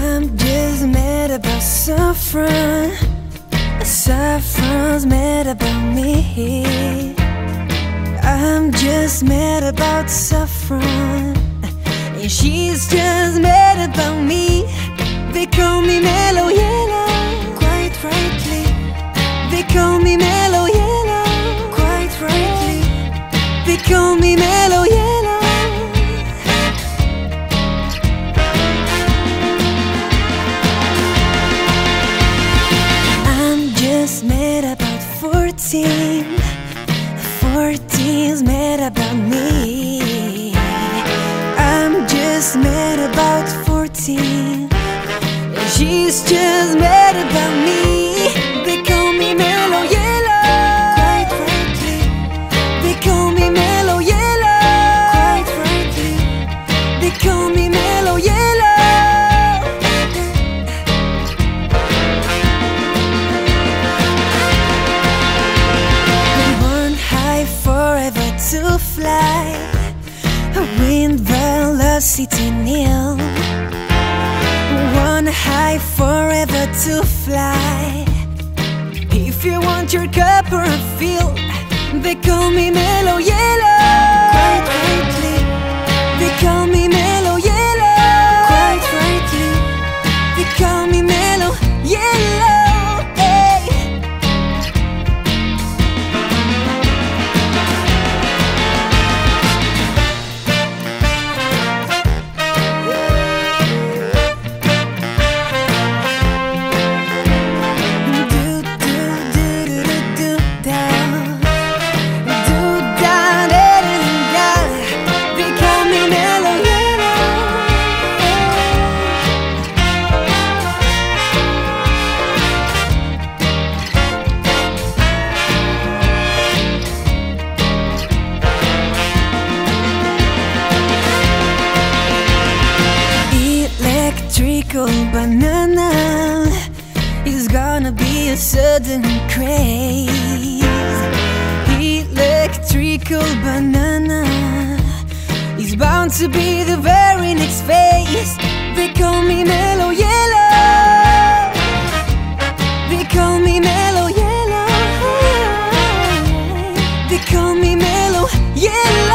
saffron just mad about suffering. Saffron's mad about me. I'm just mad about saffron And she's just mad about me. They call me mellow yellow. Quite rightly. They call me mellow yellow. Quite rightly. They call me mellow 14 14's mad about me. I'm just mad about 14 she's just mad about me to fly. Wind velocity nil. One high forever to fly. If you want your cup or a feel They call me mellow yellow Electrical banana is gonna be a sudden craze. Electrical banana is bound to be the very next phase. They call me mellow yellow. They call me mellow yellow. They call me mellow yellow.